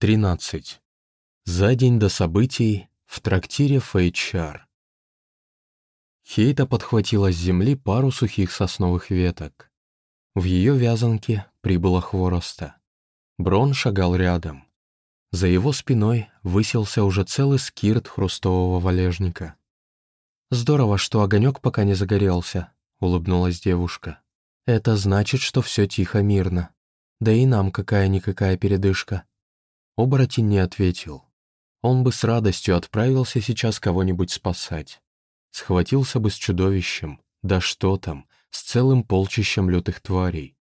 13. За день до событий в трактире Фейчар. Хейта подхватила с земли пару сухих сосновых веток. В ее вязанке прибыло хвороста. Брон шагал рядом. За его спиной высился уже целый скирт хрустового валежника. «Здорово, что огонек пока не загорелся», — улыбнулась девушка. «Это значит, что все тихо, мирно. Да и нам какая-никакая передышка». Оборотень не ответил. Он бы с радостью отправился сейчас кого-нибудь спасать. Схватился бы с чудовищем, да что там, с целым полчищем лютых тварей.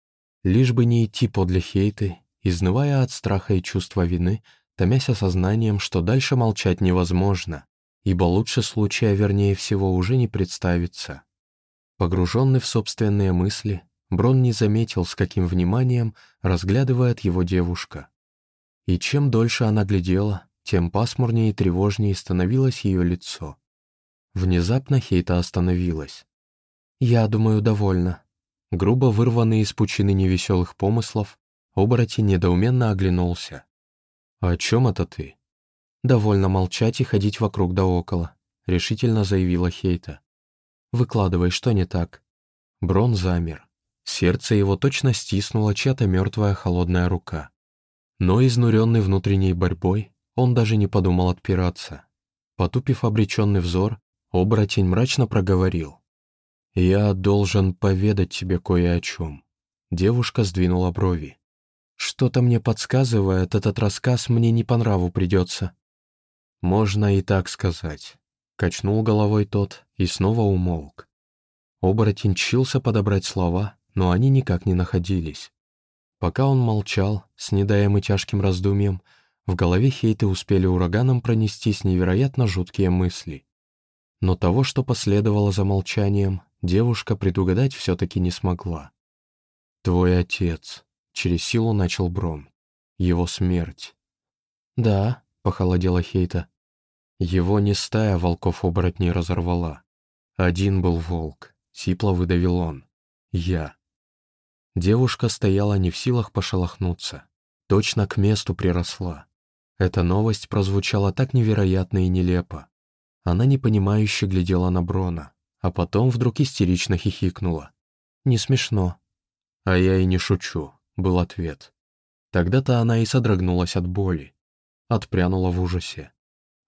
Лишь бы не идти подле Хейты, изнывая от страха и чувства вины, томясь осознанием, что дальше молчать невозможно, ибо лучше случая, вернее всего, уже не представится. Погруженный в собственные мысли, Брон не заметил, с каким вниманием разглядывает его девушка. И чем дольше она глядела, тем пасмурнее и тревожнее становилось ее лицо. Внезапно Хейта остановилась. «Я думаю, довольно». Грубо вырванный из пучины невеселых помыслов, оборотень недоуменно оглянулся. «О чем это ты?» «Довольно молчать и ходить вокруг да около», — решительно заявила Хейта. «Выкладывай, что не так?» Брон замер. Сердце его точно стиснула чья-то мертвая холодная рука. Но изнуренный внутренней борьбой, он даже не подумал отпираться. Потупив обреченный взор, оборотень мрачно проговорил. «Я должен поведать тебе кое о чем». Девушка сдвинула брови. «Что-то мне подсказывает, этот рассказ мне не по нраву придется». «Можно и так сказать», — качнул головой тот и снова умолк. Оборотень чился подобрать слова, но они никак не находились. Пока он молчал, с недаем и тяжким раздумьем, в голове Хейты успели ураганом пронестись невероятно жуткие мысли. Но того, что последовало за молчанием, девушка предугадать все-таки не смогла. «Твой отец», — через силу начал Брон. «Его смерть». «Да», — похолодела Хейта. Его не стая волков-оборотней разорвала. Один был волк, сипло выдавил он. Я. Девушка стояла не в силах пошелохнуться. Точно к месту приросла. Эта новость прозвучала так невероятно и нелепо. Она непонимающе глядела на Брона, а потом вдруг истерично хихикнула. «Не смешно». «А я и не шучу», — был ответ. Тогда-то она и содрогнулась от боли. Отпрянула в ужасе.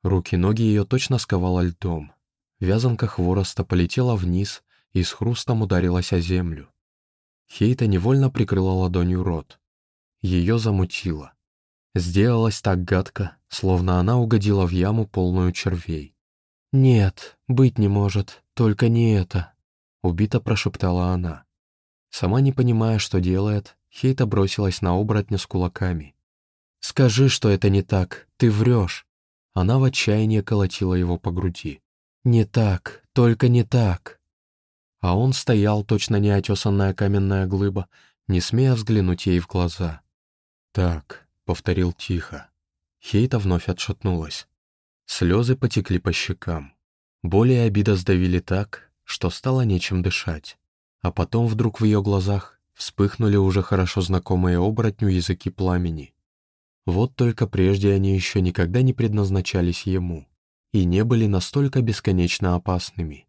Руки-ноги ее точно сковало льдом. Вязанка хвороста полетела вниз и с хрустом ударилась о землю. Хейта невольно прикрыла ладонью рот. Ее замутило. Сделалось так гадко, словно она угодила в яму, полную червей. «Нет, быть не может, только не это», — убито прошептала она. Сама не понимая, что делает, Хейта бросилась на оборотня с кулаками. «Скажи, что это не так, ты врешь». Она в отчаянии колотила его по груди. «Не так, только не так». А он стоял, точно неотесанная каменная глыба, не смея взглянуть ей в глаза. «Так», — повторил тихо. Хейта вновь отшатнулась. Слезы потекли по щекам. Боли и обида сдавили так, что стало нечем дышать. А потом вдруг в ее глазах вспыхнули уже хорошо знакомые оборотню языки пламени. Вот только прежде они еще никогда не предназначались ему и не были настолько бесконечно опасными.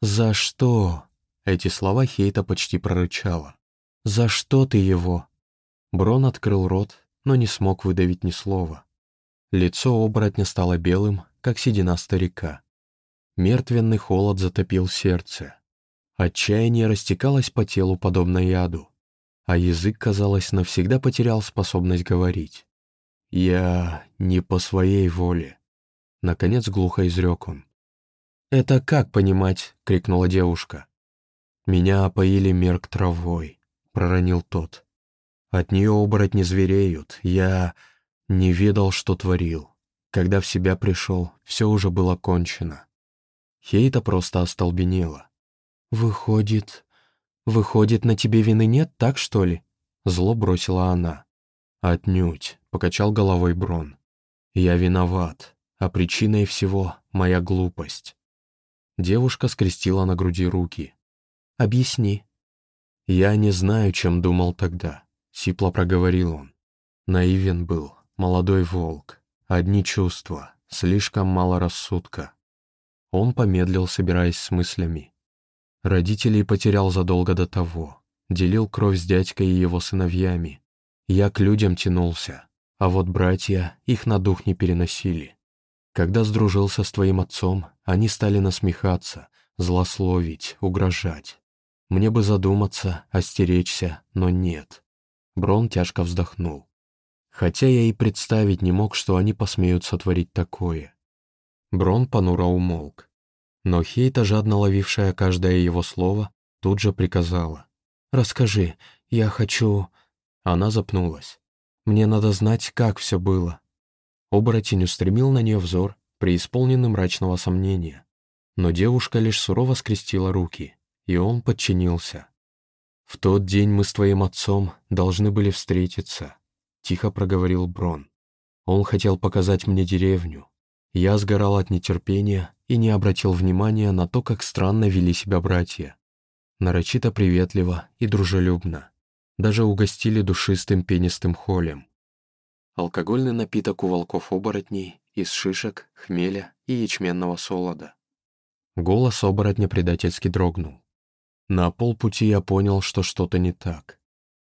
«За что?» Эти слова Хейта почти прорычала. «За что ты его?» Брон открыл рот, но не смог выдавить ни слова. Лицо оборотня стало белым, как седина старика. Мертвенный холод затопил сердце. Отчаяние растекалось по телу, подобно яду, а язык, казалось, навсегда потерял способность говорить. «Я не по своей воле», — наконец глухо изрек он. «Это как понимать?» — крикнула девушка. «Меня опоили мерк травой», — проронил тот. «От нее оборотни звереют. Я не ведал, что творил. Когда в себя пришел, все уже было кончено». Хейта просто остолбенела. «Выходит... Выходит, на тебе вины нет, так что ли?» Зло бросила она. «Отнюдь», — покачал головой Брон. «Я виноват, а причиной всего — моя глупость. Девушка скрестила на груди руки. «Объясни». «Я не знаю, чем думал тогда», — сипло проговорил он. Наивен был, молодой волк, одни чувства, слишком мало рассудка. Он помедлил, собираясь с мыслями. Родителей потерял задолго до того, делил кровь с дядькой и его сыновьями. Я к людям тянулся, а вот братья их на дух не переносили. Когда сдружился с твоим отцом, они стали насмехаться, злословить, угрожать. Мне бы задуматься, остеречься, но нет. Брон тяжко вздохнул. Хотя я и представить не мог, что они посмеют сотворить такое. Брон понуро умолк. Но Хейта, жадно ловившая каждое его слово, тут же приказала. «Расскажи, я хочу...» Она запнулась. «Мне надо знать, как все было». Оборотень устремил на нее взор, преисполненный мрачного сомнения. Но девушка лишь сурово скрестила руки, и он подчинился. «В тот день мы с твоим отцом должны были встретиться», — тихо проговорил Брон. «Он хотел показать мне деревню. Я сгорал от нетерпения и не обратил внимания на то, как странно вели себя братья. Нарочито приветливо и дружелюбно. Даже угостили душистым пенистым холем. Алкогольный напиток у волков-оборотней из шишек, хмеля и ячменного солода. Голос оборотня предательски дрогнул. На полпути я понял, что что-то не так.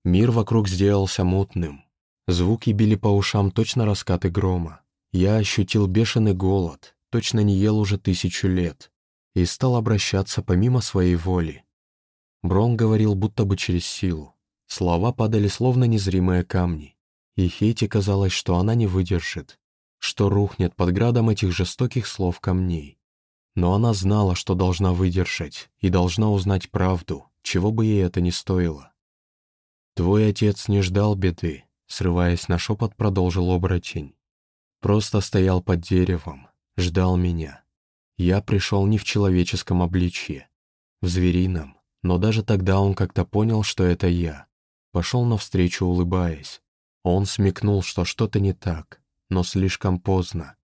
Мир вокруг сделался мутным. Звуки били по ушам точно раскаты грома. Я ощутил бешеный голод, точно не ел уже тысячу лет, и стал обращаться помимо своей воли. Брон говорил будто бы через силу. Слова падали словно незримые камни, и Хейте казалось, что она не выдержит, что рухнет под градом этих жестоких слов камней. Но она знала, что должна выдержать и должна узнать правду, чего бы ей это ни стоило. «Твой отец не ждал беды», — срываясь на шепот, продолжил оборотень. «Просто стоял под деревом, ждал меня. Я пришел не в человеческом обличье, в зверином, но даже тогда он как-то понял, что это я. Пошел навстречу, улыбаясь. Он смекнул, что что-то не так, но слишком поздно.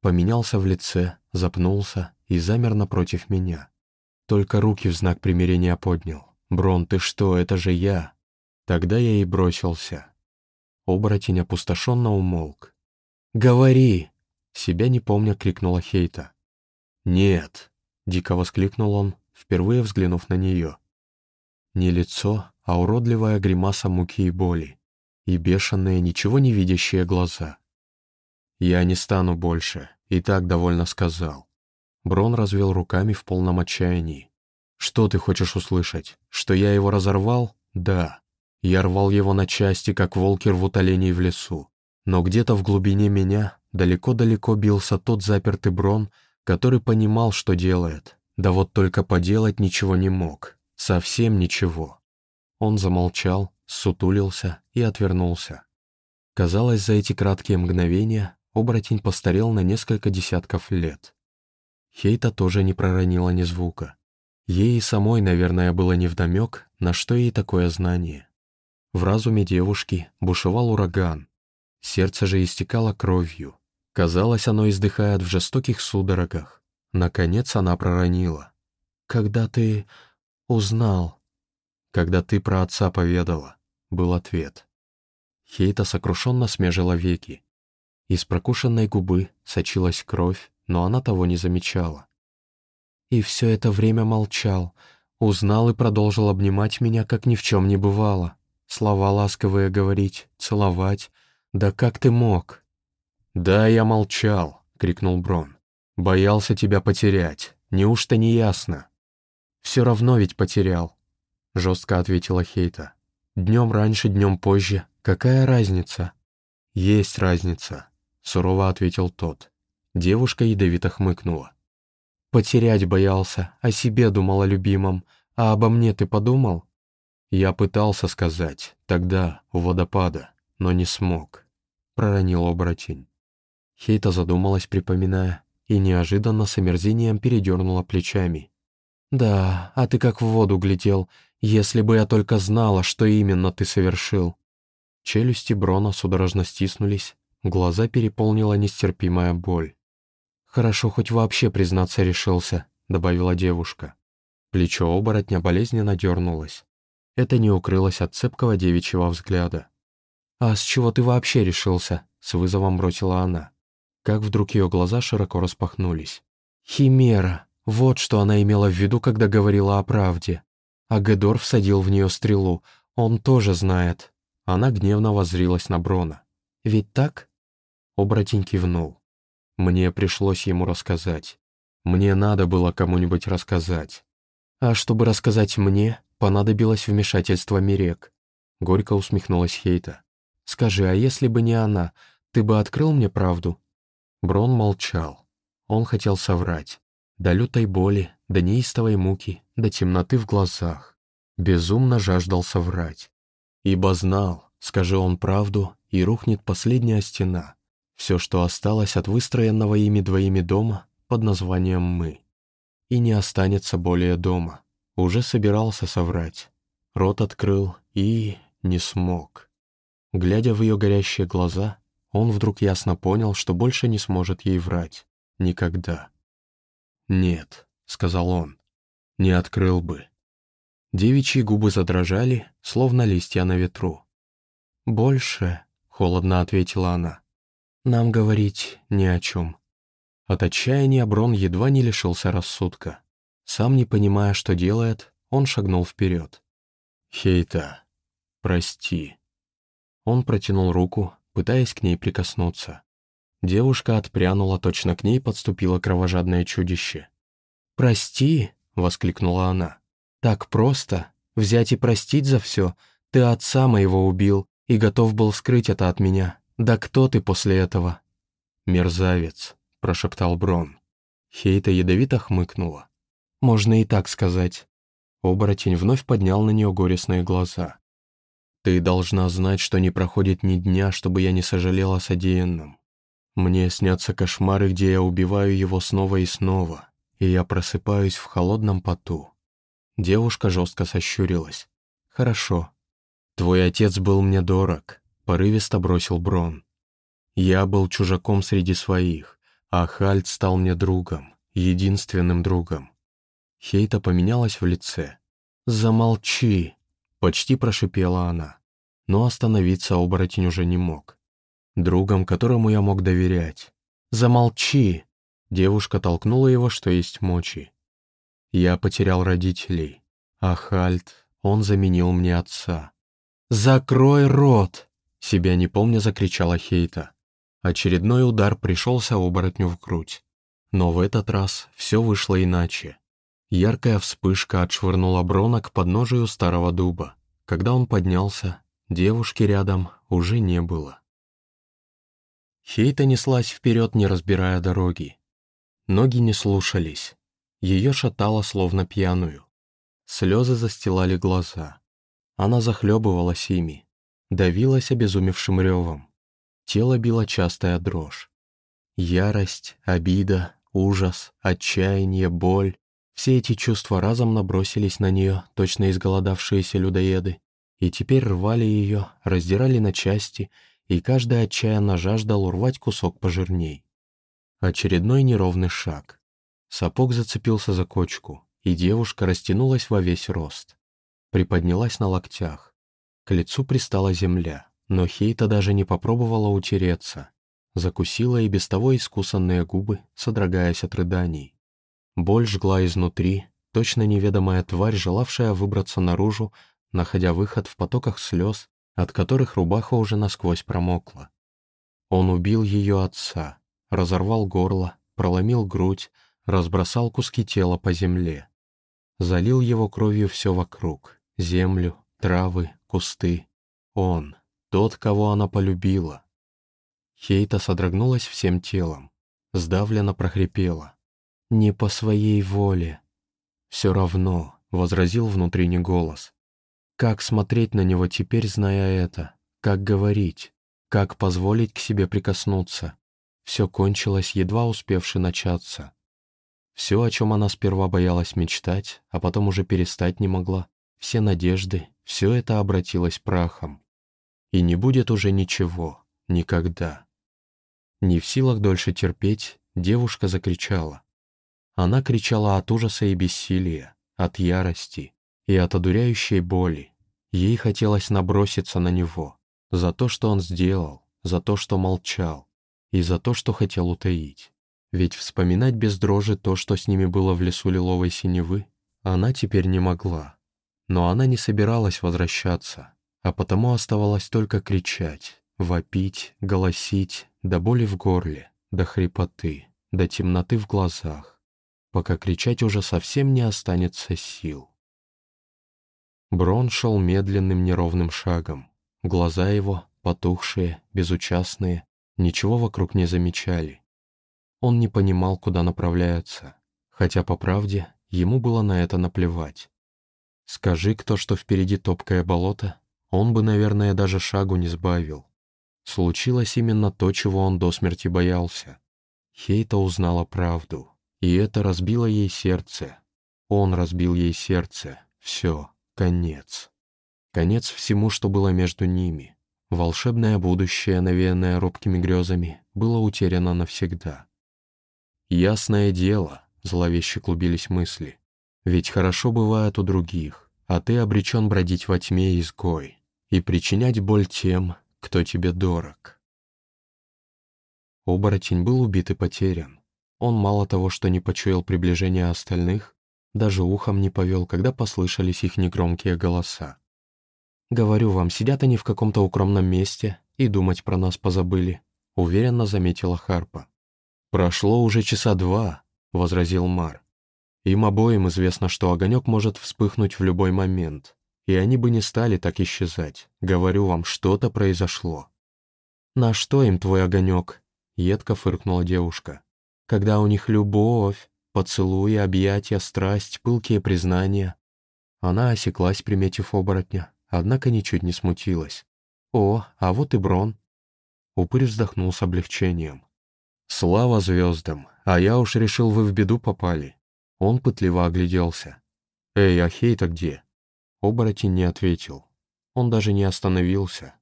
Поменялся в лице, запнулся и замер напротив меня. Только руки в знак примирения поднял. «Брон, ты что, это же я!» Тогда я и бросился. Оборотень опустошенно умолк. «Говори!» Себя не помня, крикнула Хейта. «Нет!» — дико воскликнул он, впервые взглянув на нее. Не лицо, а уродливая гримаса муки и боли. И бешеные, ничего не видящие глаза. «Я не стану больше», и так довольно сказал. Брон развел руками в полном отчаянии. «Что ты хочешь услышать? Что я его разорвал? Да. Я рвал его на части, как волки рвут оленей в лесу. Но где-то в глубине меня далеко-далеко бился тот запертый Брон, который понимал, что делает. Да вот только поделать ничего не мог. Совсем ничего». Он замолчал, сутулился и отвернулся. Казалось, за эти краткие мгновения оборотень постарел на несколько десятков лет. Хейта тоже не проронила ни звука. Ей самой, наверное, было невдомек, на что ей такое знание. В разуме девушки бушевал ураган. Сердце же истекало кровью. Казалось, оно издыхает в жестоких судорогах. Наконец она проронила. «Когда ты узнал?» «Когда ты про отца поведала», — был ответ. Хейта сокрушенно смежила веки. Из прокушенной губы сочилась кровь, но она того не замечала. И все это время молчал, узнал и продолжил обнимать меня, как ни в чем не бывало. Слова ласковые говорить, целовать. Да как ты мог? «Да, я молчал», — крикнул Брон. «Боялся тебя потерять. Неужто не ясно?» «Все равно ведь потерял», — жестко ответила Хейта. «Днем раньше, днем позже. Какая разница?» «Есть разница», — сурово ответил тот. Девушка ядовито хмыкнула. «Потерять боялся, о себе думал о любимом, а обо мне ты подумал?» Я пытался сказать, тогда, у водопада, но не смог. Проронил оборотень. Хейта задумалась, припоминая, и неожиданно с омерзением передернула плечами. «Да, а ты как в воду глядел, если бы я только знала, что именно ты совершил». Челюсти Брона судорожно стиснулись, глаза переполнила нестерпимая боль. «Хорошо, хоть вообще признаться решился», — добавила девушка. Плечо оборотня болезненно дернулось. Это не укрылось от цепкого девичьего взгляда. «А с чего ты вообще решился?» — с вызовом бросила она. Как вдруг ее глаза широко распахнулись. «Химера! Вот что она имела в виду, когда говорила о правде. А Гедор всадил в нее стрелу. Он тоже знает». Она гневно воззрилась на Брона. «Ведь так?» Оборотень кивнул. Мне пришлось ему рассказать. Мне надо было кому-нибудь рассказать. А чтобы рассказать мне, понадобилось вмешательство Мирек. Горько усмехнулась Хейта. «Скажи, а если бы не она, ты бы открыл мне правду?» Брон молчал. Он хотел соврать. До лютой боли, до неистовой муки, до темноты в глазах. Безумно жаждал соврать. Ибо знал, скажи он правду, и рухнет последняя стена. Все, что осталось от выстроенного ими двоими дома под названием «Мы». И не останется более дома. Уже собирался соврать. Рот открыл и не смог. Глядя в ее горящие глаза, он вдруг ясно понял, что больше не сможет ей врать. Никогда. «Нет», — сказал он, — «не открыл бы». Девичьи губы задрожали, словно листья на ветру. «Больше», — холодно ответила она, — «нам говорить ни о чем». От отчаяния Брон едва не лишился рассудка. Сам не понимая, что делает, он шагнул вперед. «Хейта, прости». Он протянул руку, пытаясь к ней прикоснуться. Девушка отпрянула, точно к ней подступило кровожадное чудище. «Прости!» — воскликнула она. «Так просто? Взять и простить за все? Ты отца моего убил и готов был скрыть это от меня. Да кто ты после этого?» «Мерзавец», — прошептал Брон. Хейта ядовито хмыкнула. «Можно и так сказать». Оборотень вновь поднял на нее горестные глаза. Ты должна знать, что не проходит ни дня, чтобы я не сожалел о содеянном. Мне снятся кошмары, где я убиваю его снова и снова, и я просыпаюсь в холодном поту. Девушка жестко сощурилась. «Хорошо. Твой отец был мне дорог», — порывисто бросил Брон. «Я был чужаком среди своих, а Хальт стал мне другом, единственным другом». Хейта поменялась в лице. «Замолчи!» Почти прошипела она. Но остановиться оборотень уже не мог. Другом, которому я мог доверять. «Замолчи!» Девушка толкнула его, что есть мочи. Я потерял родителей. А Хальт, он заменил мне отца. «Закрой рот!» Себя не помня закричала Хейта. Очередной удар пришелся оборотню в грудь. Но в этот раз все вышло иначе. Яркая вспышка отшвырнула Брона к подножию старого дуба. Когда он поднялся, девушки рядом уже не было. Хейта неслась вперед, не разбирая дороги. Ноги не слушались. Ее шатало, словно пьяную. Слезы застилали глаза. Она захлебывалась ими, давилась обезумевшим ревом. Тело било частая дрожь. Ярость, обида, ужас, отчаяние, боль все эти чувства разом набросились на нее, точно изголодавшиеся людоеды, и теперь рвали ее, раздирали на части, и каждый отчаянно жаждал урвать кусок пожирней. Очередной неровный шаг. Сапог зацепился за кочку, и девушка растянулась во весь рост. Приподнялась на локтях. К лицу пристала земля, но Хейта даже не попробовала утереться. Закусила и без того искусанные губы, содрогаясь от рыданий. Боль жгла изнутри, точно неведомая тварь, желавшая выбраться наружу, находя выход в потоках слез, от которых рубаха уже насквозь промокла. Он убил ее отца, разорвал горло, проломил грудь, разбросал куски тела по земле. Залил его кровью все вокруг — землю, травы, кусты. Он, тот, кого она полюбила. Хейта содрогнулась всем телом, сдавленно прохрипела. «Не по своей воле». «Все равно», — возразил внутренний голос. «Как смотреть на него теперь, зная это? Как говорить? Как позволить к себе прикоснуться?» Все кончилось, едва успевши начаться. Все, о чем она сперва боялась мечтать, а потом уже перестать не могла, все надежды, все это обратилось прахом. И не будет уже ничего, никогда. Не в силах дольше терпеть, девушка закричала. Она кричала от ужаса и бессилия, от ярости и от одуряющей боли. Ей хотелось наброситься на него за то, что он сделал, за то, что молчал, и за то, что хотел утаить. Ведь вспоминать без дрожи то, что с ними было в лесу лиловой синевы, она теперь не могла. Но она не собиралась возвращаться, а потому оставалось только кричать, вопить, голосить, до боли в горле, до хрипоты, до темноты в глазах, пока кричать уже совсем не останется сил. Брон шел медленным неровным шагом. Глаза его, потухшие, безучастные, ничего вокруг не замечали. Он не понимал, куда направляется, хотя, по правде, ему было на это наплевать. Скажи кто, что впереди топкое болото, он бы, наверное, даже шагу не сбавил. Случилось именно то, чего он до смерти боялся. Хейта узнала правду, и это разбило ей сердце. Он разбил ей сердце. Все, конец. Конец всему, что было между ними. Волшебное будущее, навеянное робкими грезами, было утеряно навсегда. «Ясное дело», — зловеще клубились мысли, «ведь хорошо бывает у других, а ты обречен бродить во тьме изгой и причинять боль тем, кто тебе дорог». Оборотень был убит и потерян. Он мало того, что не почуял приближения остальных, даже ухом не повел, когда послышались их негромкие голоса. «Говорю вам, сидят они в каком-то укромном месте и думать про нас позабыли», — уверенно заметила Харпа. «Прошло уже часа два», — возразил Мар. «Им обоим известно, что огонек может вспыхнуть в любой момент, и они бы не стали так исчезать. Говорю вам, что-то произошло». «На что им твой огонек?» — едко фыркнула девушка. «Когда у них любовь, поцелуи, объятия, страсть, пылкие признания». Она осеклась, приметив оборотня, однако ничуть не смутилась. «О, а вот и Брон». Упырь вздохнул с облегчением. «Слава звездам, а я уж решил, вы в беду попали». Он пытливо огляделся. «Эй, а Хейта где?» Оборотень не ответил. Он даже не остановился.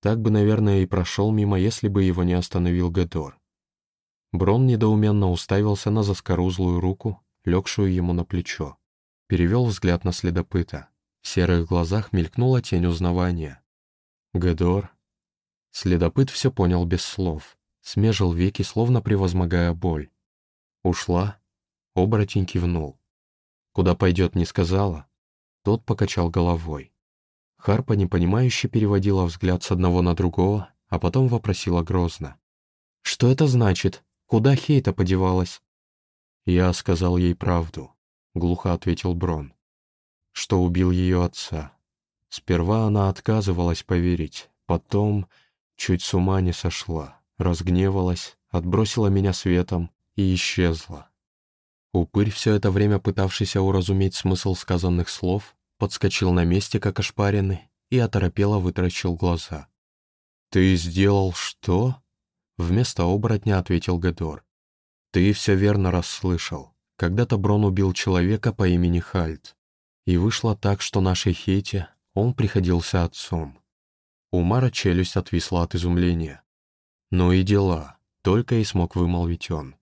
Так бы, наверное, и прошел мимо, если бы его не остановил Гедор. Брон недоуменно уставился на заскорузлую руку, легшую ему на плечо. Перевел взгляд на следопыта. В серых глазах мелькнула тень узнавания. «Гедор?» Следопыт все понял без слов. Смежил веки, словно превозмогая боль. «Ушла?» Оборотень кивнул. «Куда пойдет, не сказала?» Тот покачал головой. Харпа непонимающе переводила взгляд с одного на другого, а потом вопросила грозно. «Что это значит? Куда Хейта подевалась?» «Я сказал ей правду», — глухо ответил Брон что убил ее отца. Сперва она отказывалась поверить, потом чуть с ума не сошла, разгневалась, отбросила меня светом и исчезла. Упырь, все это время пытавшийся уразуметь смысл сказанных слов, подскочил на месте, как ошпаренный, и оторопело вытаращил глаза. «Ты сделал что?» Вместо оборотня ответил Гедор. «Ты все верно расслышал. Когда-то Брон убил человека по имени Хальт. И вышло так, что нашей Хейте он приходился отцом. У Мара челюсть отвисла от изумления. «Ну и дела», — только и смог вымолвить он.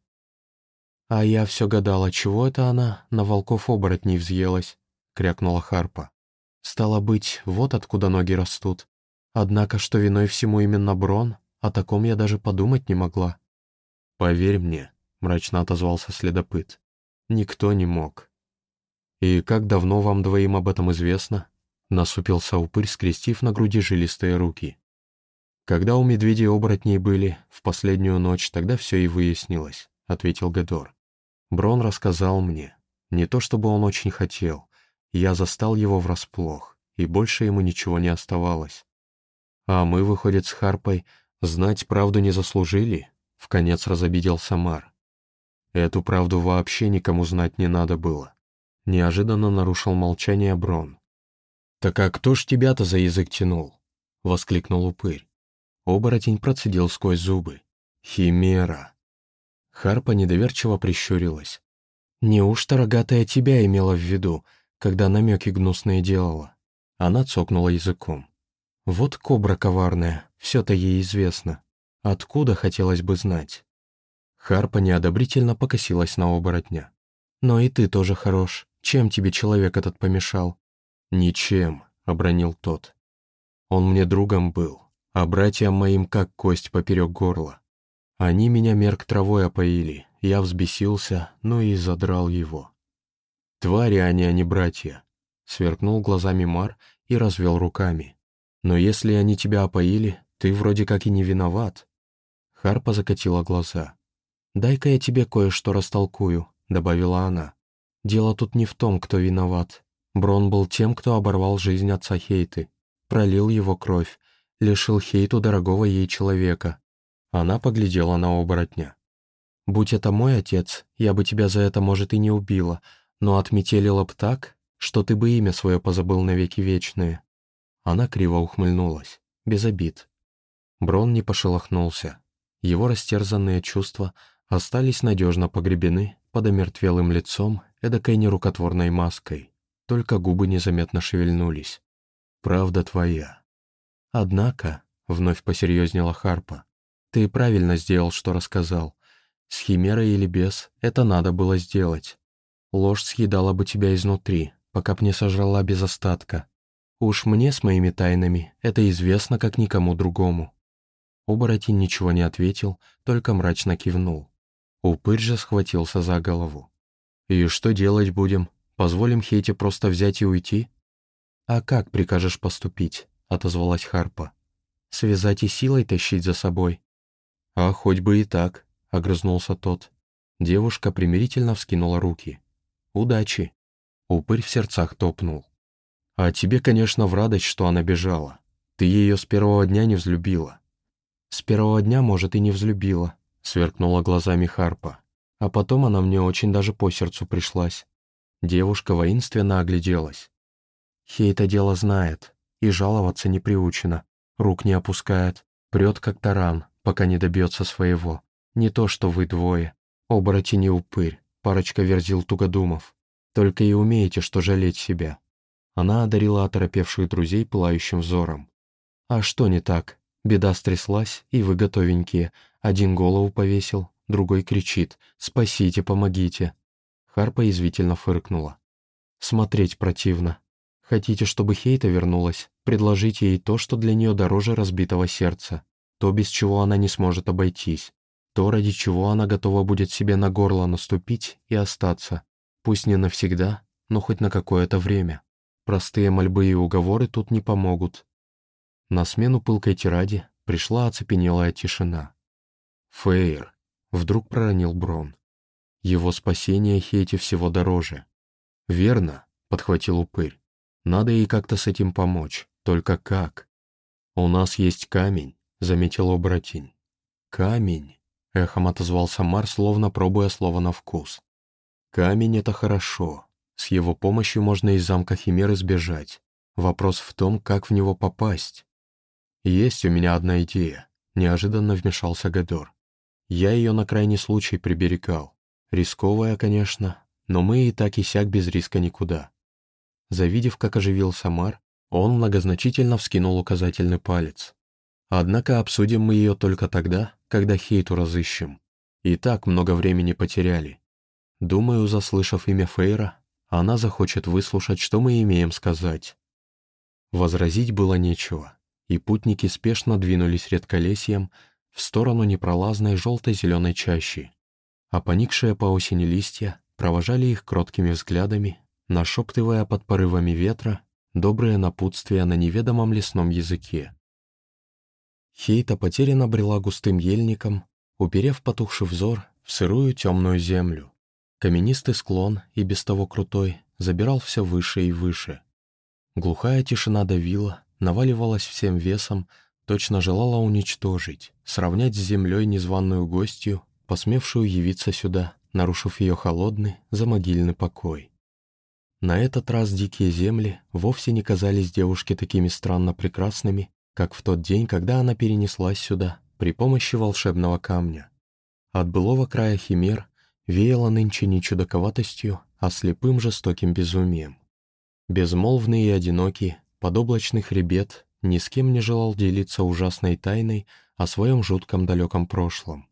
«А я все гадала, чего это она на волков-оборотней взъелась?» — крякнула Харпа. «Стало быть, вот откуда ноги растут. Однако, что виной всему именно Брон, о таком я даже подумать не могла». «Поверь мне», — мрачно отозвался следопыт, — «никто не мог. «И как давно вам двоим об этом известно?» — насупился упырь, скрестив на груди жилистые руки. «Когда у медведей-оборотней были, в последнюю ночь, тогда все и выяснилось», — ответил Гедор. Брон рассказал мне. Не то чтобы он очень хотел. Я застал его врасплох, и больше ему ничего не оставалось. А мы, выходит, с Харпой знать правду не заслужили? В конец разобиделся Мар. Эту правду вообще никому знать не надо было. Неожиданно нарушил молчание Брон. «Так а кто ж тебя-то за язык тянул?» — воскликнул упырь. Оборотень процедил сквозь зубы. «Химера!» Харпа недоверчиво прищурилась. «Неужто рогатая тебя имела в виду, когда намеки гнусные делала?» Она цокнула языком. «Вот кобра коварная, все-то ей известно. Откуда, хотелось бы знать?» Харпа неодобрительно покосилась на оборотня. «Но и ты тоже хорош. Чем тебе человек этот помешал?» «Ничем», — обронил тот. «Он мне другом был, а братьям моим как кость поперек горла. Они меня мерк травой опоили, я взбесился, ну и задрал его. Твари они, а не братья. Сверкнул глазами Мар и развел руками. Но если они тебя опоили, ты вроде как и не виноват. Харпа закатила глаза. «Дай-ка я тебе кое-что растолкую», — добавила она. «Дело тут не в том, кто виноват. Брон был тем, кто оборвал жизнь отца Хейты, пролил его кровь, лишил Хейту дорогого ей человека». Она поглядела на оборотня. «Будь это мой отец, я бы тебя за это, может, и не убила, но отметелила б так, что ты бы имя свое позабыл навеки вечные». Она криво ухмыльнулась, без обид. Брон не пошелохнулся. Его растерзанные чувства остались надежно погребены под омертвелым лицом эдакой нерукотворной маской, только губы незаметно шевельнулись. «Правда твоя». «Однако», — вновь посерьезнела Харпа, — «ты правильно сделал, что рассказал. С химерой или без, это надо было сделать. Ложь съедала бы тебя изнутри, пока б не сожрала без остатка. Уж мне с моими тайнами это известно, как никому другому». Оборотень ничего не ответил, только мрачно кивнул. Упырь же схватился за голову. «И что делать будем? Позволим Хейте просто взять и уйти?» «А как прикажешь поступить?» — отозвалась Харпа. «Связать и силой тащить за собой?» «А хоть бы и так», — огрызнулся тот. Девушка примирительно вскинула руки. «Удачи!» Упырь в сердцах топнул. «А тебе, конечно, в радость, что она бежала. Ты ее с первого дня не взлюбила». «С первого дня, может, и не взлюбила», — сверкнула глазами Харпа. «А потом она мне очень даже по сердцу пришлась». Девушка воинственно огляделась. Хей это дело знает, и жаловаться не приучена, рук не опускает, прет как таран, пока не добьется своего. Не то, что вы двое, оборотень и упырь, парочка верзил тугодумов. Только и умеете, что жалеть себя. Она одарила оторопевших друзей пылающим взором. А что не так? Беда стряслась, и вы готовенькие. Один голову повесил, другой кричит «Спасите, помогите!» Харпа извительно фыркнула. «Смотреть противно. Хотите, чтобы Хейта вернулась? Предложите ей то, что для нее дороже разбитого сердца. То, без чего она не сможет обойтись. То, ради чего она готова будет себе на горло наступить и остаться. Пусть не навсегда, но хоть на какое-то время. Простые мольбы и уговоры тут не помогут. На смену пылкой тираде пришла оцепенелая тишина. «Фейр», — вдруг проронил Брон. «Его спасение Хейте всего дороже». «Верно», — подхватил упырь. «Надо ей как-то с этим помочь. Только как?» «У нас есть камень», — заметил оборотень. «Камень», — эхом отозвался Мар, словно пробуя слово на вкус. «Камень — это хорошо. С его помощью можно из замка Химеры сбежать. Вопрос в том, как в него попасть». «Есть у меня одна идея», — неожиданно вмешался Гадор. «Я ее на крайний случай приберегал. Рисковая, конечно, но мы и так и сяк без риска никуда». Завидев, как оживился Мар, он многозначительно вскинул указательный палец. «Однако обсудим мы ее только тогда, когда Хейту разыщем. И так много времени потеряли. Думаю, заслышав имя Фейра, она захочет выслушать, что мы имеем сказать». Возразить было нечего, и путники спешно двинулись редколесьем в сторону непролазной желто-зеленой чащи, а поникшие по осени листья провожали их кроткими взглядами, нашептывая под порывами ветра добрые напутствия на неведомом лесном языке. Хейта потерянно брела густым ельником, уперев потухший взор в сырую темную землю. Каменистый склон, и без того крутой, забирал все выше и выше. Глухая тишина давила, наваливалась всем весом, точно желала уничтожить, сравнять с землей незваную гостью, посмевшую явиться сюда, нарушив ее холодный, замогильный покой. На этот раз дикие земли вовсе не казались девушке такими странно прекрасными, как в тот день, когда она перенеслась сюда при помощи волшебного камня. От былого края химер веяло нынче не чудаковатостью, а слепым жестоким безумием. Безмолвный и одинокий, подоблачный хребет ни с кем не желал делиться ужасной тайной о своем жутком далеком прошлом.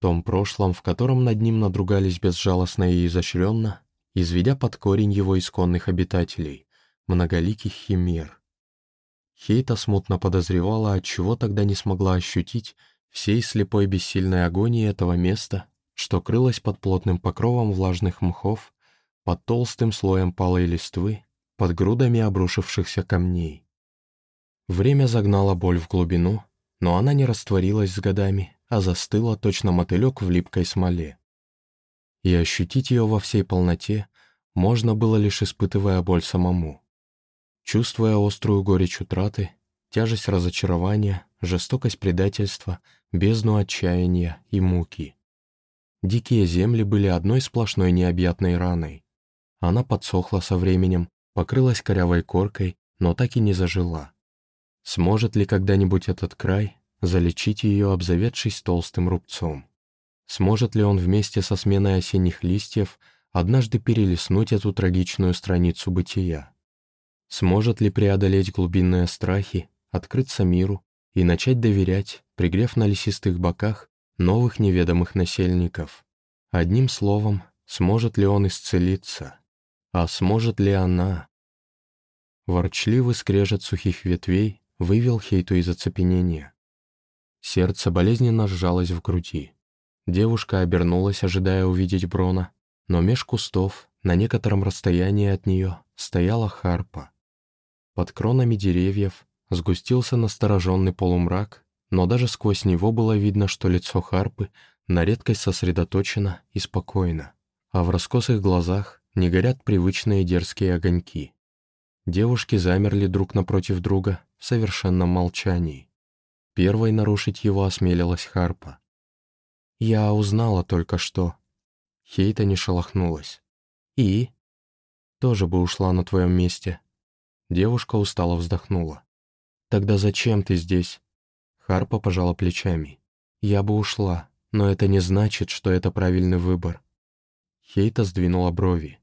Том прошлом, в котором над ним надругались безжалостно и изощренно, изведя под корень его исконных обитателей, многоликих химер. Хейта смутно подозревала, отчего тогда не смогла ощутить всей слепой бессильной агонии этого места, что крылось под плотным покровом влажных мхов, под толстым слоем палой листвы, под грудами обрушившихся камней. Время загнало боль в глубину, но она не растворилась с годами, а застыла точно мотылек в липкой смоле. И ощутить ее во всей полноте можно было лишь испытывая боль самому. Чувствуя острую горечь утраты, тяжесть разочарования, жестокость предательства, бездну отчаяния и муки. Дикие земли были одной сплошной необъятной раной. Она подсохла со временем, покрылась корявой коркой, но так и не зажила. Сможет ли когда-нибудь этот край залечить ее, обзаведшись толстым рубцом? Сможет ли он вместе со сменой осенних листьев однажды перелистнуть эту трагичную страницу бытия? Сможет ли преодолеть глубинные страхи, открыться миру и начать доверять, пригрев на лесистых боках новых неведомых насельников? Одним словом, сможет ли он исцелиться? А сможет ли она? Ворчливый скрежет сухих ветвей вывел Хейту из оцепенения. Сердце болезненно сжалось в груди. Девушка обернулась, ожидая увидеть Брона, но меж кустов, на некотором расстоянии от нее, стояла Харпа. Под кронами деревьев сгустился настороженный полумрак, но даже сквозь него было видно, что лицо Харпы на редкость сосредоточено и спокойно, а в раскосых глазах не горят привычные дерзкие огоньки. Девушки замерли друг напротив друга в совершенном молчании. Первой нарушить его осмелилась Харпа. «Я узнала только что». Хейта не шелохнулась. «И?» «Тоже бы ушла на твоем месте». Девушка устало вздохнула. «Тогда зачем ты здесь?» Харпа пожала плечами. «Я бы ушла, но это не значит, что это правильный выбор». Хейта сдвинула брови.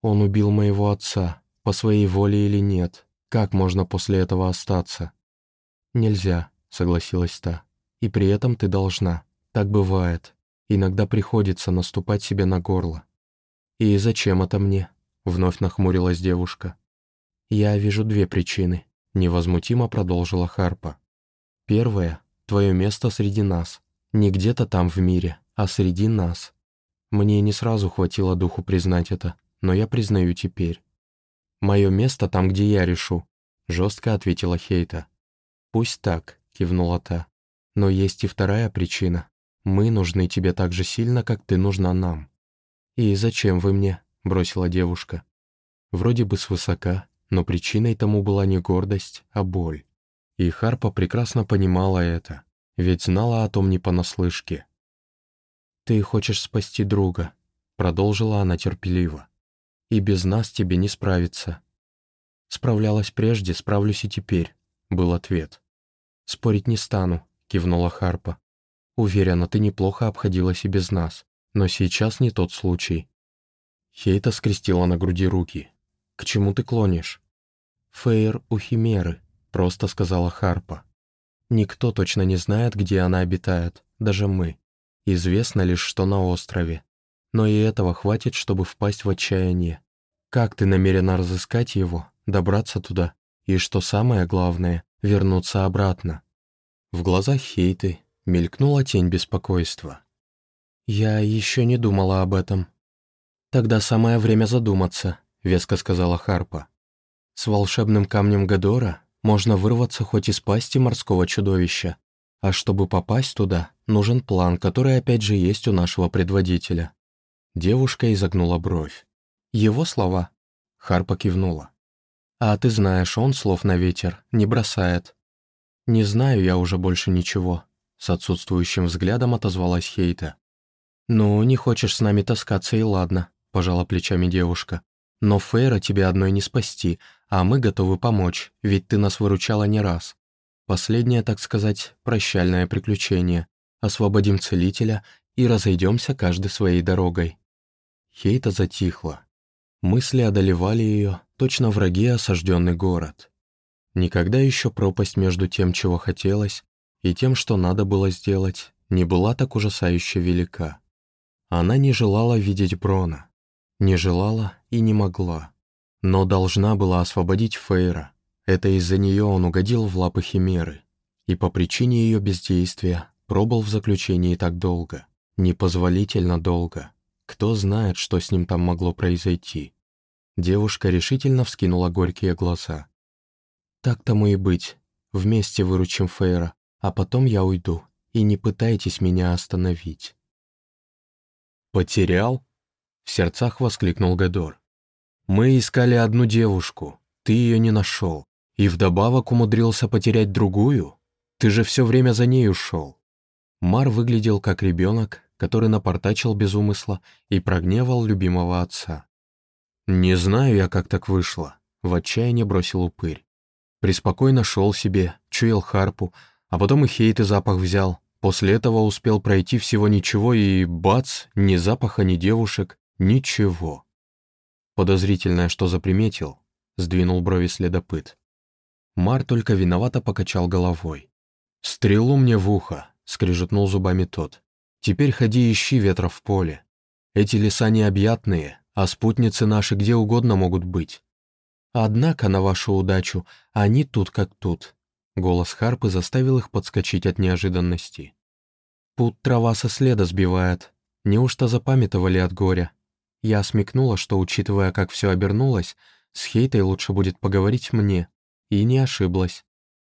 «Он убил моего отца, по своей воле или нет. Как можно после этого остаться? Нельзя, согласилась та. И при этом ты должна. Так бывает. Иногда приходится наступать себе на горло. И зачем это мне? Вновь нахмурилась девушка. Я вижу две причины. Невозмутимо продолжила Харпа. Первая — твое место среди нас. Не где-то там в мире, а среди нас. Мне не сразу хватило духу признать это, но я признаю теперь. «Мое место там, где я решу», — жестко ответила Хейта. «Пусть так», — кивнула та. «Но есть и вторая причина. Мы нужны тебе так же сильно, как ты нужна нам». «И зачем вы мне?» — бросила девушка. Вроде бы свысока, но причиной тому была не гордость, а боль. И Харпа прекрасно понимала это, ведь знала о том не понаслышке. «Ты хочешь спасти друга», — продолжила она терпеливо и без нас тебе не справиться». «Справлялась прежде, справлюсь и теперь», — был ответ. «Спорить не стану», — кивнула Харпа. «Уверена, ты неплохо обходилась и без нас, но сейчас не тот случай». Хейта скрестила на груди руки. «К чему ты клонишь?» «Фейр у Химеры», — просто сказала Харпа. «Никто точно не знает, где она обитает, даже мы. Известно лишь, что на острове. Но и этого хватит, чтобы впасть в отчаяние. Как ты намерена разыскать его, добраться туда и, что самое главное, вернуться обратно? В глазах Хейты мелькнула тень беспокойства. «Я еще не думала об этом». «Тогда самое время задуматься», — веско сказала Харпа. «С волшебным камнем Гадора можно вырваться хоть из пасти морского чудовища, а чтобы попасть туда, нужен план, который опять же есть у нашего предводителя. Девушка изогнула бровь. «Его слова?» Харпа кивнула. «А ты знаешь, он слов на ветер не бросает». «Не знаю я уже больше ничего», — с отсутствующим взглядом отозвалась Хейта. «Ну, не хочешь с нами таскаться и ладно», — пожала плечами девушка. «Но Фейра тебе одной не спасти, а мы готовы помочь, ведь ты нас выручала не раз. Последнее, так сказать, прощальное приключение. Освободим целителя и разойдемся каждый своей дорогой». Хейта затихла. Мысли одолевали ее, точно враги осажденный город. Никогда еще пропасть между тем, чего хотелось, и тем, что надо было сделать, не была так ужасающе велика. Она не желала видеть Брона. Не желала и не могла. Но должна была освободить Фейра. Это из-за нее он угодил в лапы Химеры, и по причине ее бездействия пробыл в заключении так долго, непозволительно долго. Кто знает, что с ним там могло произойти. Девушка решительно вскинула горькие глаза. «Так тому и быть. Вместе выручим Фейра, а потом я уйду, и не пытайтесь меня остановить». «Потерял?» — в сердцах воскликнул Гадор. «Мы искали одну девушку, ты ее не нашел, и вдобавок умудрился потерять другую? Ты же все время за ней ушел». Мар выглядел как ребенок, который напортачил без умысла и прогневал любимого отца. «Не знаю я, как так вышло», — в отчаянии бросил упырь. Приспокойно шел себе, чуял харпу, а потом и хейт и запах взял. После этого успел пройти всего ничего и, бац, ни запаха, ни девушек, ничего. Подозрительное, что заприметил, сдвинул брови следопыт. Мар только виновато покачал головой. «Стрелу мне в ухо», — скрежетнул зубами тот. «Теперь ходи ищи ветра в поле. Эти леса необъятные, а спутницы наши где угодно могут быть. Однако, на вашу удачу, они тут как тут. Голос Харпы заставил их подскочить от неожиданности. Пут трава со следа сбивает. Неужто запамятовали от горя? Я смекнула, что, учитывая, как все обернулось, с Хейтой лучше будет поговорить мне. И не ошиблась.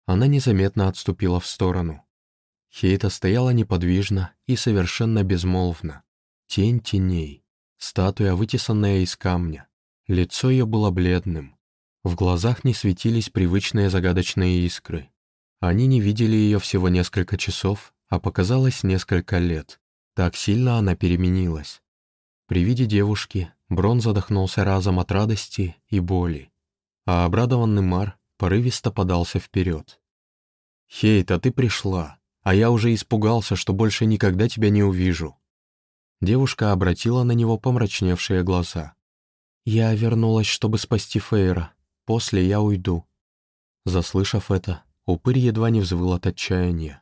Она незаметно отступила в сторону. Хейта стояла неподвижно и совершенно безмолвно. Тень теней. Статуя, вытесанная из камня. Лицо ее было бледным. В глазах не светились привычные загадочные искры. Они не видели ее всего несколько часов, а показалось несколько лет. Так сильно она переменилась. При виде девушки Брон задохнулся разом от радости и боли, а обрадованный Мар порывисто подался вперед. «Хейт, а ты пришла, а я уже испугался, что больше никогда тебя не увижу. Девушка обратила на него помрачневшие глаза. «Я вернулась, чтобы спасти Фейра. После я уйду». Заслышав это, упырь едва не взвыл от отчаяния.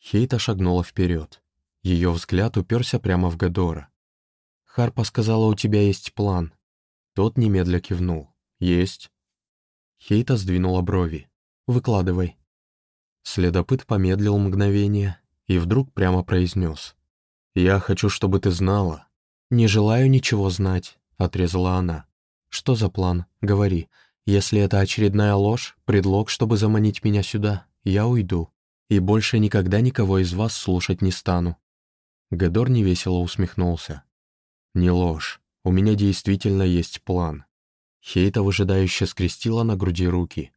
Хейта шагнула вперед. Ее взгляд уперся прямо в Гадора. «Харпа сказала, у тебя есть план». Тот немедля кивнул. «Есть». Хейта сдвинула брови. «Выкладывай». Следопыт помедлил мгновение и вдруг прямо произнес. «Я хочу, чтобы ты знала». «Не желаю ничего знать», — отрезала она. «Что за план? Говори. Если это очередная ложь, предлог, чтобы заманить меня сюда, я уйду. И больше никогда никого из вас слушать не стану». Гедор невесело усмехнулся. «Не ложь. У меня действительно есть план». Хейта выжидающе скрестила на груди руки.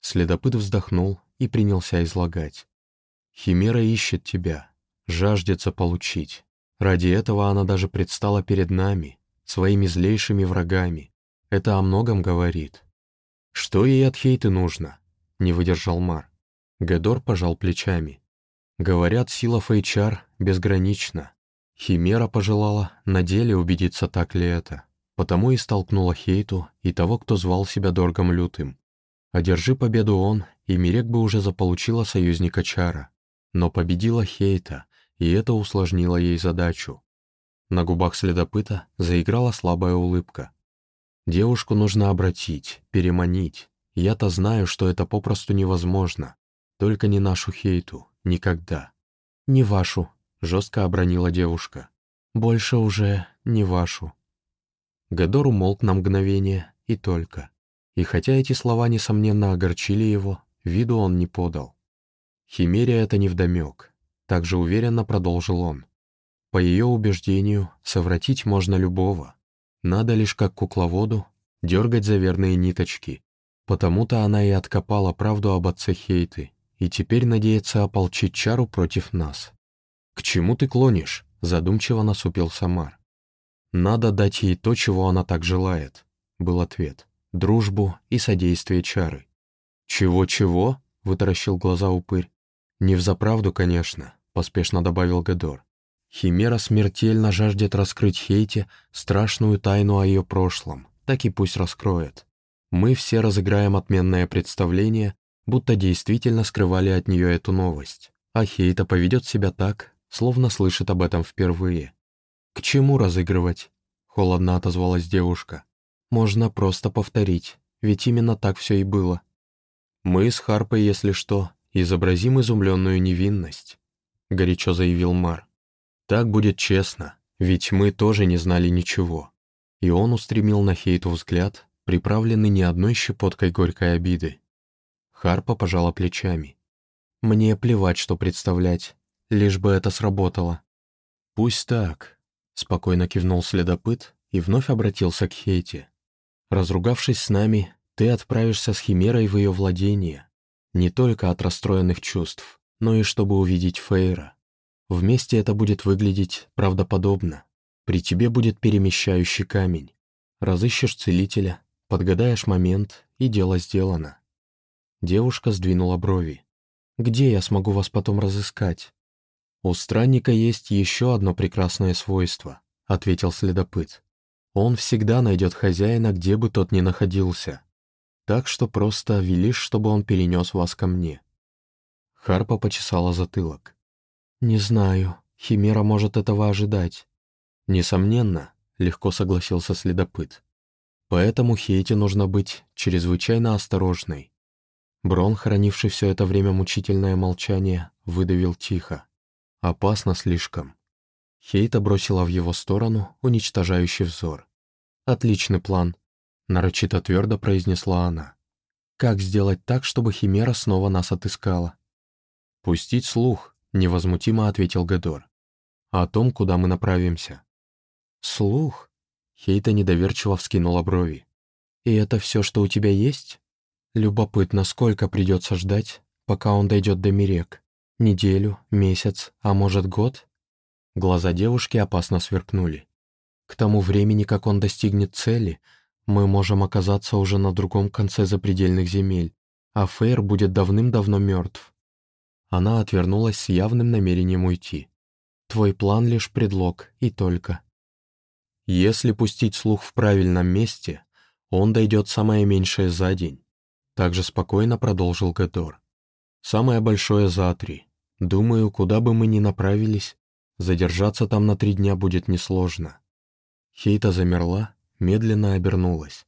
Следопыт вздохнул и принялся излагать. «Химера ищет тебя жаждется получить. Ради этого она даже предстала перед нами, своими злейшими врагами. Это о многом говорит. «Что ей от Хейты нужно?» — не выдержал Мар. Гедор пожал плечами. «Говорят, сила Фейчар безгранична. Химера пожелала на деле убедиться, так ли это. Потому и столкнула Хейту и того, кто звал себя Доргом Лютым. Одержи победу он, и Мирек бы уже заполучила союзника Чара. Но победила Хейта, и это усложнило ей задачу. На губах следопыта заиграла слабая улыбка. «Девушку нужно обратить, переманить. Я-то знаю, что это попросту невозможно. Только не нашу хейту, никогда». «Не вашу», — жестко обронила девушка. «Больше уже не вашу». Гадор умолк на мгновение и только. И хотя эти слова, несомненно, огорчили его, виду он не подал. Химерия это невдомек, также уверенно продолжил он. По ее убеждению, совратить можно любого. Надо лишь как кукловоду дергать за верные ниточки. Потому-то она и откопала правду об отце Хейты, и теперь надеется ополчить чару против нас. «К чему ты клонишь?» — задумчиво насупил Самар. «Надо дать ей то, чего она так желает», — был ответ. «Дружбу и содействие чары». «Чего-чего?» — вытаращил глаза упырь. «Не взаправду, конечно. — поспешно добавил Гедор. «Химера смертельно жаждет раскрыть Хейте страшную тайну о ее прошлом, так и пусть раскроет. Мы все разыграем отменное представление, будто действительно скрывали от нее эту новость, а Хейта поведет себя так, словно слышит об этом впервые. «К чему разыгрывать?» — холодно отозвалась девушка. «Можно просто повторить, ведь именно так все и было. «Мы с Харпой, если что, изобразим изумленную невинность», — горячо заявил Мар. «Так будет честно, ведь мы тоже не знали ничего». И он устремил на Хейту взгляд, приправленный не одной щепоткой горькой обиды. Харпа пожала плечами. «Мне плевать, что представлять, лишь бы это сработало». «Пусть так», — спокойно кивнул следопыт и вновь обратился к Хейте. «Разругавшись с нами, ты отправишься с Химерой в ее владение, не только от расстроенных чувств, но и чтобы увидеть Фейра. Вместе это будет выглядеть правдоподобно. При тебе будет перемещающий камень. Разыщешь целителя, подгадаешь момент, и дело сделано. Девушка сдвинула брови. «Где я смогу вас потом разыскать?» «У странника есть еще одно прекрасное свойство», — ответил следопыт. «Он всегда найдет хозяина, где бы тот ни находился так что просто велишь, чтобы он перенес вас ко мне». Харпа почесала затылок. «Не знаю, Химера может этого ожидать». «Несомненно», — легко согласился следопыт. «Поэтому Хейте нужно быть чрезвычайно осторожной». Брон, хранивший все это время мучительное молчание, выдавил тихо. «Опасно слишком». Хейта бросила в его сторону уничтожающий взор. «Отличный план нарочито твердо произнесла она. «Как сделать так, чтобы Химера снова нас отыскала?» «Пустить слух», — невозмутимо ответил Гедор. «О том, куда мы направимся». «Слух?» — Хейта недоверчиво вскинула брови. «И это все, что у тебя есть? Любопытно, сколько придется ждать, пока он дойдет до Мирек? Неделю, месяц, а может год?» Глаза девушки опасно сверкнули. К тому времени, как он достигнет цели, мы можем оказаться уже на другом конце запредельных земель, а Фейр будет давным-давно мертв. Она отвернулась с явным намерением уйти. Твой план лишь предлог, и только. Если пустить слух в правильном месте, он дойдет самое меньшее за день. Также спокойно продолжил Гедор. Самое большое за три. Думаю, куда бы мы ни направились, задержаться там на три дня будет несложно. Хейта замерла, медленно обернулась.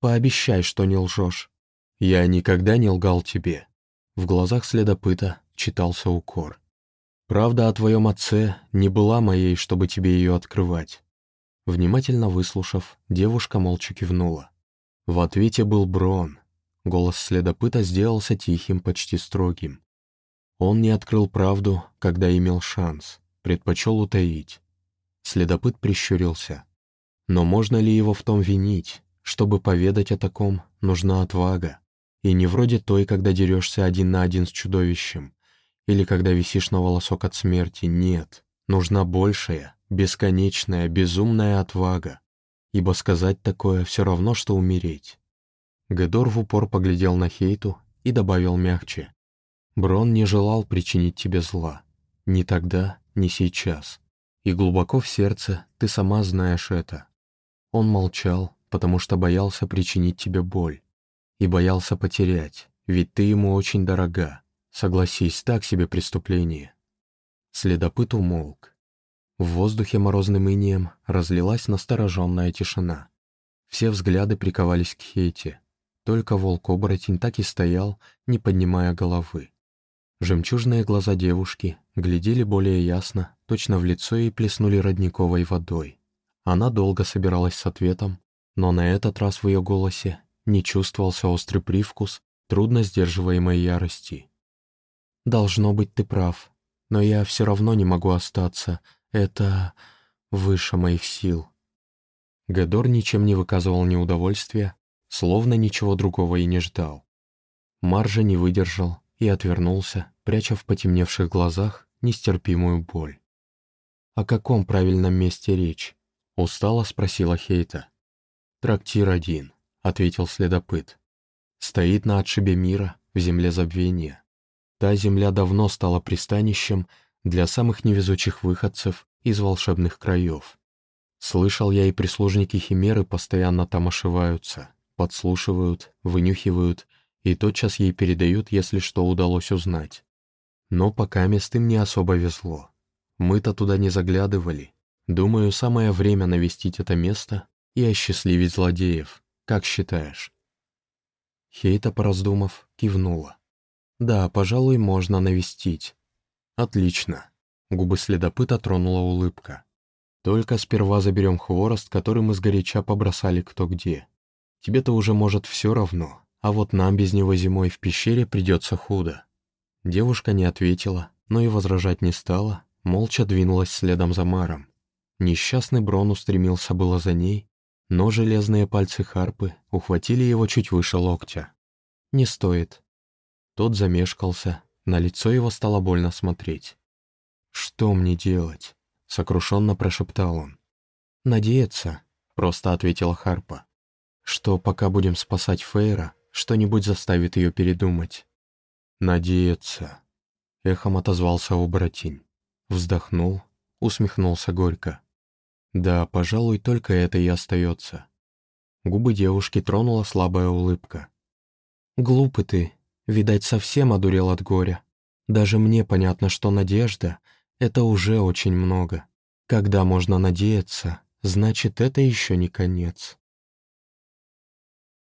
«Пообещай, что не лжешь». «Я никогда не лгал тебе». В глазах следопыта читался укор. «Правда о твоем отце не была моей, чтобы тебе ее открывать». Внимательно выслушав, девушка молча кивнула. В ответе был Брон. Голос следопыта сделался тихим, почти строгим. Он не открыл правду, когда имел шанс, предпочел утаить. Следопыт прищурился. Но можно ли его в том винить? Чтобы поведать о таком, нужна отвага. И не вроде той, когда дерешься один на один с чудовищем. Или когда висишь на волосок от смерти. Нет. Нужна большая, бесконечная, безумная отвага. Ибо сказать такое все равно, что умереть. Гедор в упор поглядел на Хейту и добавил мягче. «Брон не желал причинить тебе зла. Ни тогда, ни сейчас. И глубоко в сердце ты сама знаешь это. Он молчал, потому что боялся причинить тебе боль. И боялся потерять, ведь ты ему очень дорога. Согласись, так себе преступление. Следопыт умолк. В воздухе морозным инием разлилась настороженная тишина. Все взгляды приковались к Хейте. Только волк-оборотень так и стоял, не поднимая головы. Жемчужные глаза девушки глядели более ясно, точно в лицо и плеснули родниковой водой. Она долго собиралась с ответом, но на этот раз в ее голосе не чувствовался острый привкус трудно сдерживаемой ярости. «Должно быть, ты прав, но я все равно не могу остаться. Это выше моих сил». Гедор ничем не выказывал неудовольствия, словно ничего другого и не ждал. Маржа не выдержал и отвернулся, пряча в потемневших глазах нестерпимую боль. О каком правильном месте речь? Устало спросила Хейта. «Трактир один», — ответил следопыт. «Стоит на отшибе мира, в земле забвения. Та земля давно стала пристанищем для самых невезучих выходцев из волшебных краев. Слышал я, и прислужники Химеры постоянно там ошиваются, подслушивают, вынюхивают и тотчас ей передают, если что удалось узнать. Но пока мест им не особо везло. Мы-то туда не заглядывали, Думаю, самое время навестить это место и осчастливить злодеев. Как считаешь?» Хейта, пораздумав, кивнула. «Да, пожалуй, можно навестить». «Отлично». Губы следопыта тронула улыбка. «Только сперва заберем хворост, который мы сгоряча побросали кто где. Тебе-то уже, может, все равно, а вот нам без него зимой в пещере придется худо». Девушка не ответила, но и возражать не стала, молча двинулась следом за Маром. Несчастный Брон устремился было за ней, но железные пальцы Харпы ухватили его чуть выше локтя. «Не стоит». Тот замешкался, на лицо его стало больно смотреть. «Что мне делать?» — сокрушенно прошептал он. «Надеяться», — просто ответила Харпа, «что пока будем спасать Фейра, что-нибудь заставит ее передумать». «Надеяться», — эхом отозвался оборотень. Вздохнул, усмехнулся горько. «Да, пожалуй, только это и остается». Губы девушки тронула слабая улыбка. «Глупый ты, видать, совсем одурел от горя. Даже мне понятно, что надежда — это уже очень много. Когда можно надеяться, значит, это еще не конец».